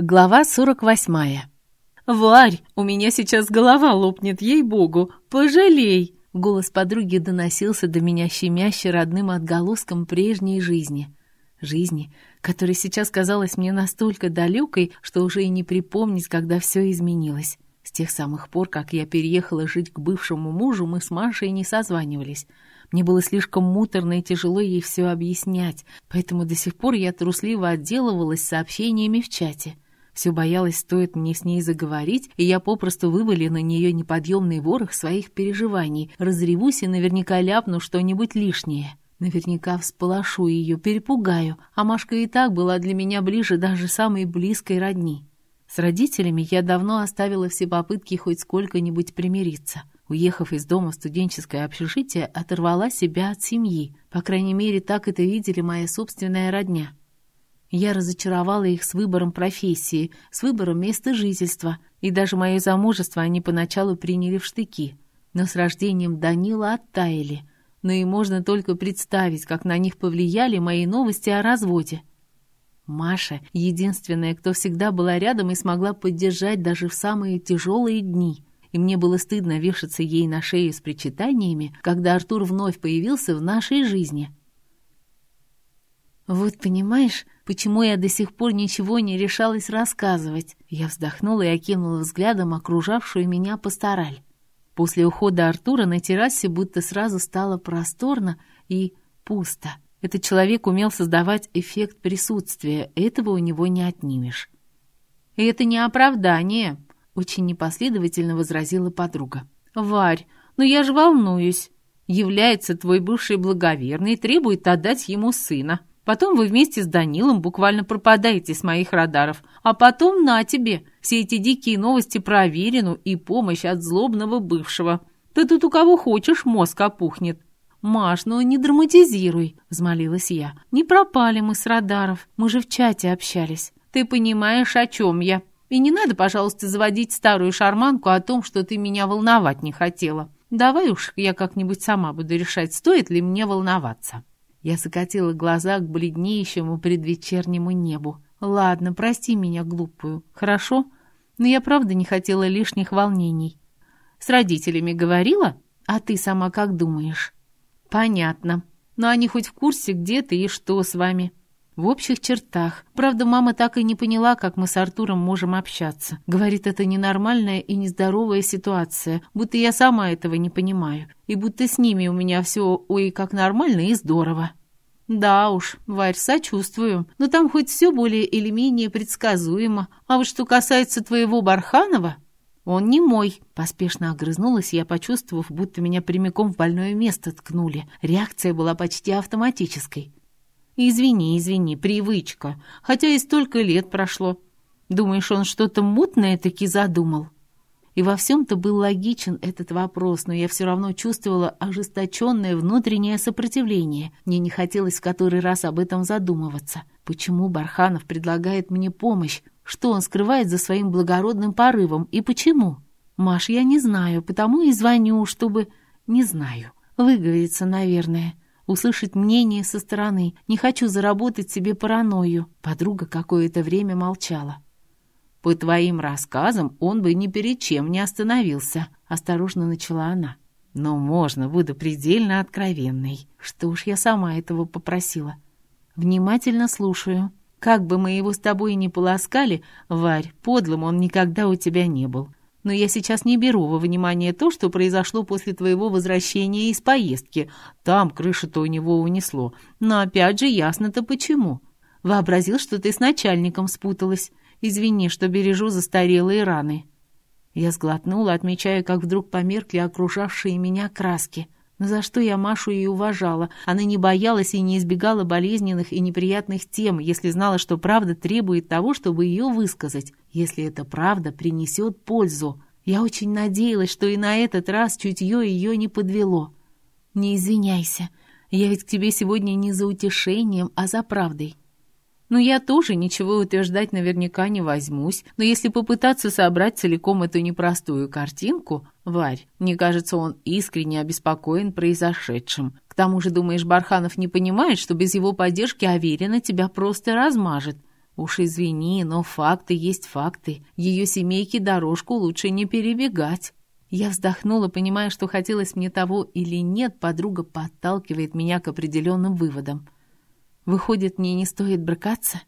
Глава 48. «Варь, у меня сейчас голова лопнет, ей-богу! Пожалей!» Голос подруги доносился до меня щемяще родным отголоском прежней жизни. Жизни, которая сейчас казалась мне настолько далекой, что уже и не припомнить, когда все изменилось. С тех самых пор, как я переехала жить к бывшему мужу, мы с Машей не созванивались. Мне было слишком муторно и тяжело ей все объяснять, поэтому до сих пор я трусливо отделывалась сообщениями в чате — все боялась, стоит мне с ней заговорить, и я попросту вывали на нее неподъемный ворох своих переживаний, разревусь и наверняка ляпну что-нибудь лишнее. Наверняка всполошу ее, перепугаю, а Машка и так была для меня ближе даже самой близкой родни. С родителями я давно оставила все попытки хоть сколько-нибудь примириться. Уехав из дома в студенческое общежитие, оторвала себя от семьи. По крайней мере, так это видели моя собственная родня. Я разочаровала их с выбором профессии, с выбором места жительства, и даже мое замужество они поначалу приняли в штыки. Но с рождением Данила оттаяли. Но и можно только представить, как на них повлияли мои новости о разводе. Маша — единственная, кто всегда была рядом и смогла поддержать даже в самые тяжелые дни. И мне было стыдно вешаться ей на шею с причитаниями, когда Артур вновь появился в нашей жизни. «Вот понимаешь, почему я до сих пор ничего не решалась рассказывать?» Я вздохнула и окинула взглядом окружавшую меня пастораль. После ухода Артура на террасе будто сразу стало просторно и пусто. Этот человек умел создавать эффект присутствия, этого у него не отнимешь. «И это не оправдание», — очень непоследовательно возразила подруга. «Варь, но я же волнуюсь. Является твой бывший благоверный и требует отдать ему сына. Потом вы вместе с Данилом буквально пропадаете с моих радаров. А потом на тебе все эти дикие новости про Верину и помощь от злобного бывшего. Ты тут у кого хочешь мозг опухнет. «Маш, ну не драматизируй», — взмолилась я. «Не пропали мы с радаров, мы же в чате общались. Ты понимаешь, о чем я. И не надо, пожалуйста, заводить старую шарманку о том, что ты меня волновать не хотела. Давай уж я как-нибудь сама буду решать, стоит ли мне волноваться». Я закатила глаза к бледнеющему предвечернему небу. «Ладно, прости меня, глупую, хорошо? Но я правда не хотела лишних волнений. С родителями говорила? А ты сама как думаешь?» «Понятно. Но они хоть в курсе, где ты и что с вами?» В общих чертах. Правда, мама так и не поняла, как мы с Артуром можем общаться. Говорит, это ненормальная и нездоровая ситуация, будто я сама этого не понимаю. И будто с ними у меня все ой как нормально и здорово. Да уж, Варь, сочувствую, но там хоть все более или менее предсказуемо. А вот что касается твоего Барханова, он не мой. Поспешно огрызнулась я, почувствовав, будто меня прямиком в больное место ткнули. Реакция была почти автоматической. «Извини, извини, привычка. Хотя и столько лет прошло. Думаешь, он что-то мутное таки задумал?» И во всем-то был логичен этот вопрос, но я все равно чувствовала ожесточенное внутреннее сопротивление. Мне не хотелось в который раз об этом задумываться. Почему Барханов предлагает мне помощь? Что он скрывает за своим благородным порывом? И почему? Маш, я не знаю, потому и звоню, чтобы... Не знаю. Выговориться, наверное услышать мнение со стороны. Не хочу заработать себе паранойю». Подруга какое-то время молчала. «По твоим рассказам он бы ни перед чем не остановился», — осторожно начала она. «Но можно, буду предельно откровенной. Что уж я сама этого попросила». «Внимательно слушаю. Как бы мы его с тобой ни полоскали, Варь, подлым он никогда у тебя не был но я сейчас не беру во внимание то, что произошло после твоего возвращения из поездки. Там крышу-то у него унесло. Но опять же ясно-то почему. Вообразил, что ты с начальником спуталась. Извини, что бережу застарелые раны». Я сглотнула, отмечая, как вдруг померкли окружавшие меня краски. Но за что я Машу и уважала. Она не боялась и не избегала болезненных и неприятных тем, если знала, что правда требует того, чтобы ее высказать, если эта правда принесет пользу. Я очень надеялась, что и на этот раз чутье ее не подвело. «Не извиняйся, я ведь к тебе сегодня не за утешением, а за правдой. Но я тоже ничего утверждать наверняка не возьмусь, но если попытаться собрать целиком эту непростую картинку, Варь, мне кажется, он искренне обеспокоен произошедшим. К тому же, думаешь, Барханов не понимает, что без его поддержки Аверина тебя просто размажет? Уж извини, но факты есть факты. Ее семейке дорожку лучше не перебегать. Я вздохнула, понимая, что хотелось мне того или нет, подруга подталкивает меня к определенным выводам. Выходит, мне не стоит брыкаться?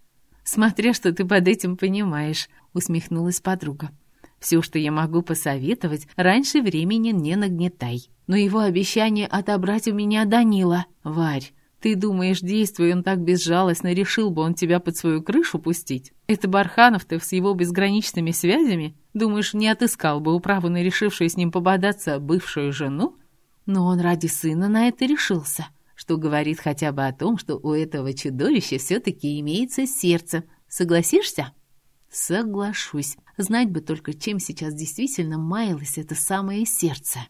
Смотря что ты под этим понимаешь, усмехнулась подруга. Все, что я могу посоветовать, раньше времени не нагнетай. Но его обещание отобрать у меня Данила. Варь, ты думаешь, действуя он так безжалостно, решил бы он тебя под свою крышу пустить? Это Барханов-то с его безграничными связями? Думаешь, не отыскал бы управу на решившую с ним пободаться бывшую жену? Но он ради сына на это решился, что говорит хотя бы о том, что у этого чудовища все-таки имеется сердце. Согласишься? Соглашусь. Знать бы только, чем сейчас действительно маялось это самое сердце.